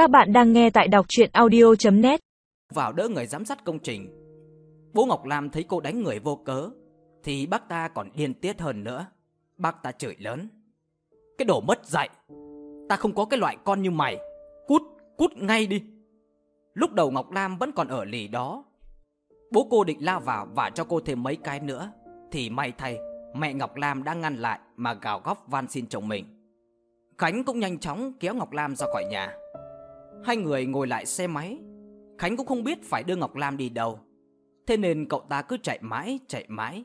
Các bạn đang nghe tại đọc audio net. Vào đỡ người giám sát công trình Bố Ngọc Lam thấy cô đánh người vô cớ Thì bác ta còn điên tiết hơn nữa. Bác ta chửi lớn Cái đồ mất dạy Ta không có cái loại con như mày Cút, cút ngay đi. Lúc đầu Ngọc Lam vẫn còn ở lì đó. Bố cô định lao vào và cho cô thêm mấy cái nữa Thì may thay Mẹ Ngọc Lam đã ngăn lại Mà gào góc van xin chồng mình. Khánh cũng nhanh chóng kéo Ngọc Lam ra khỏi nhà. Hai người ngồi lại xe máy. Khánh cũng không biết phải đưa Ngọc Lam đi đâu. Thế nên cậu ta cứ chạy mãi chạy mãi.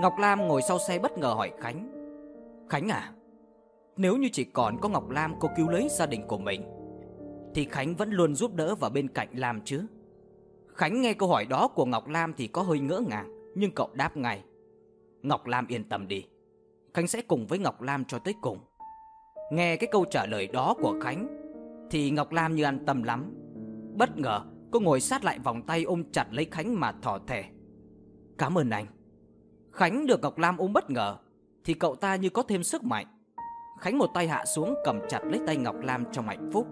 Ngọc Lam ngồi sau xe bất ngờ hỏi Khánh. Khánh à Nếu như chỉ còn có Ngọc Lam, cô cứu lấy gia đình của mình, Thì Khánh vẫn luôn giúp đỡ vào bên cạnh Lam chứ? Khánh nghe câu hỏi đó của Ngọc Lam thì có hơi ngỡ ngàng, Nhưng cậu đáp ngay. Ngọc Lam yên tâm đi, Khánh sẽ cùng với Ngọc Lam cho tới cùng. Nghe cái câu trả lời đó của Khánh thì Ngọc Lam như an tâm lắm. Bất ngờ, cô ngồi sát lại vòng tay ôm chặt lấy Khánh mà thỏ thẻ. Cảm ơn anh. Khánh được Ngọc Lam ôm bất ngờ, Thì cậu ta như có thêm sức mạnh. Khánh một tay hạ xuống cầm chặt lấy tay Ngọc Lam trong hạnh phúc.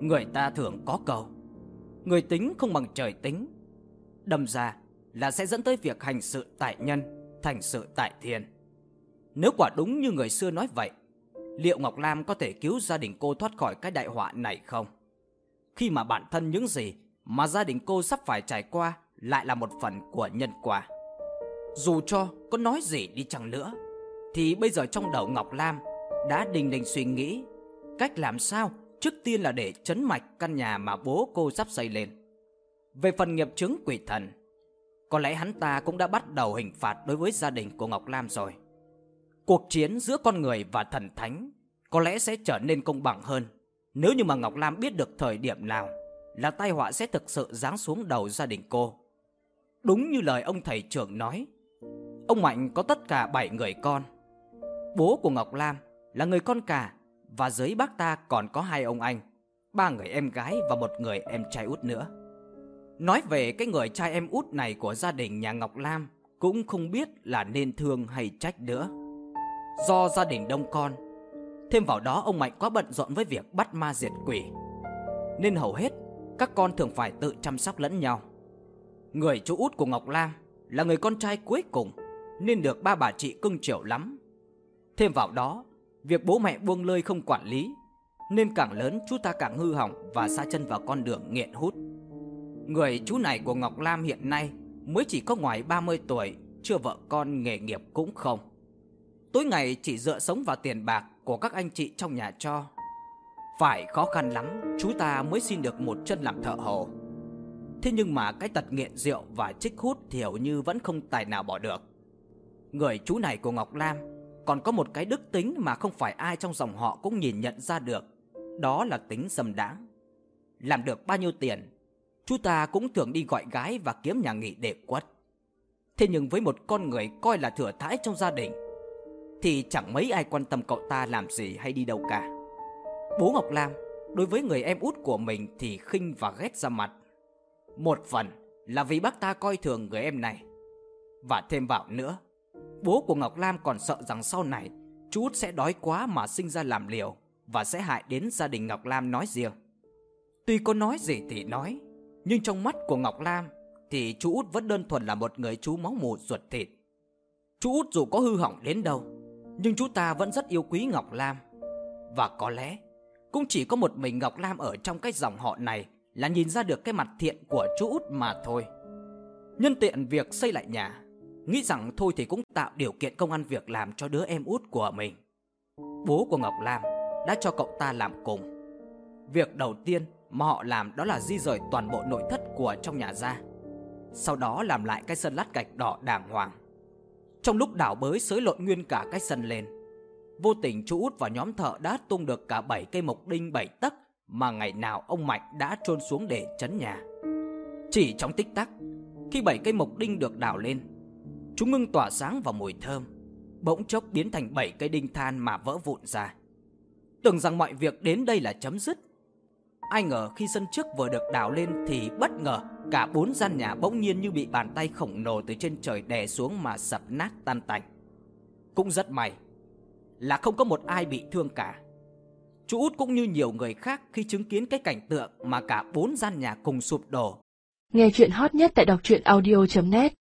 Người ta thường có câu, Người tính không bằng trời tính. Đâm ra là sẽ dẫn tới việc hành sự tại nhân, Thành sự tại thiên. Nếu quả đúng như người xưa nói vậy Liệu Ngọc Lam có thể cứu gia đình cô thoát khỏi cái đại họa này không? Khi mà bản thân những gì mà gia đình cô sắp phải trải qua lại là một phần của nhân quả. Dù cho có nói gì đi chăng nữa, thì bây giờ trong đầu Ngọc Lam đã đình đình suy nghĩ cách làm sao trước tiên là để chấn mạch căn nhà mà bố cô sắp xây lên. Về phần nghiệp chứng quỷ thần, có lẽ hắn ta cũng đã bắt đầu hình phạt đối với gia đình của Ngọc Lam rồi. Cuộc chiến giữa con người và thần thánh có lẽ sẽ trở nên công bằng hơn nếu như mà Ngọc Lam biết được thời điểm nào là tai họa sẽ thực sự giáng xuống đầu gia đình cô. Đúng như lời ông thầy trưởng nói, ông Mạnh có tất cả 7 người con. Bố của Ngọc Lam là người con cả và dưới bác ta còn có hai ông anh, ba người em gái và một người em trai út nữa. Nói về cái người trai em út này của gia đình nhà Ngọc Lam cũng không biết là nên thương hay trách nữa. Do gia đình đông con. Thêm vào đó, ông Mạnh quá bận rộn với việc bắt ma diệt quỷ. Nên hầu hết, các con thường phải tự chăm sóc lẫn nhau. Người chú út của Ngọc Lam là người con trai cuối cùng, Nên được ba bà chị cưng chiều lắm. Thêm vào đó, Việc bố mẹ buông lơi không quản lý, Nên càng lớn chú ta càng hư hỏng Và xa chân vào con đường nghiện hút. Người chú này của Ngọc Lam hiện nay Mới chỉ có ngoài 30 tuổi, Chưa vợ con nghề nghiệp cũng không. Tối ngày chỉ dựa sống vào tiền bạc của các anh chị trong nhà cho. Phải khó khăn lắm, Chú ta mới xin được một chân làm thợ hồ. Thế nhưng mà cái tật nghiện rượu và trích hút Thì hầu như vẫn không tài nào bỏ được. Người chú này của Ngọc Lam Còn có một cái đức tính mà không phải ai trong dòng họ cũng nhìn nhận ra được, Đó là tính dâm đáng. Làm được bao nhiêu tiền, Chú ta cũng thường đi gọi gái và kiếm nhà nghỉ để quất. Thế nhưng với một con người coi là thừa thãi trong gia đình thì chẳng mấy ai quan tâm cậu ta làm gì hay đi đâu cả. Bố Ngọc Lam đối với người em út của mình thì khinh và ghét ra mặt. Một phần là vì bác ta coi thường người em này. Và thêm vào nữa, bố của Ngọc Lam còn sợ rằng sau này chú út sẽ đói quá mà sinh ra làm liều và sẽ hại đến gia đình Ngọc Lam nói riêng. Tuy có nói gì thì nói, nhưng trong mắt của Ngọc Lam thì chú út vẫn đơn thuần là một người chú máu mù ruột thịt. Chú út dù có hư hỏng đến đâu nhưng chú ta vẫn rất yêu quý Ngọc Lam. Và có lẽ, Cũng chỉ có một mình Ngọc Lam ở trong cái dòng họ này Là nhìn ra được cái mặt thiện của chú út mà thôi. Nhân tiện việc xây lại nhà, Nghĩ rằng thôi thì cũng tạo điều kiện công ăn việc làm cho đứa em út của mình. Bố của Ngọc Lam đã cho cậu ta làm cùng. Việc đầu tiên mà họ làm đó là di rời toàn bộ nội thất của trong nhà ra. Sau đó làm lại cái sân lát gạch đỏ đàng hoàng trong lúc đảo bới sới lộn nguyên cả cái sân lên, Vô tình chú út và nhóm thợ đã tung được cả 7 cây mộc đinh 7 tấc Mà ngày nào ông Mạnh đã trôn xuống để chấn nhà. Chỉ trong tích tắc, Khi 7 cây mộc đinh được đào lên, Chúng ngưng tỏa sáng và mùi thơm, Bỗng chốc biến thành 7 cây đinh than mà vỡ vụn ra. Tưởng rằng mọi việc đến đây là chấm dứt, Ai ngờ khi sân trước vừa được đào lên thì bất ngờ cả bốn gian nhà bỗng nhiên như bị bàn tay khổng lồ từ trên trời đè xuống mà sập nát tan tành. Cũng rất may là không có một ai bị thương cả. Chú út cũng như nhiều người khác khi chứng kiến cái cảnh tượng mà cả bốn gian nhà cùng sụp đổ. Nghe chuyện hot nhất tại đọc truyện audio.net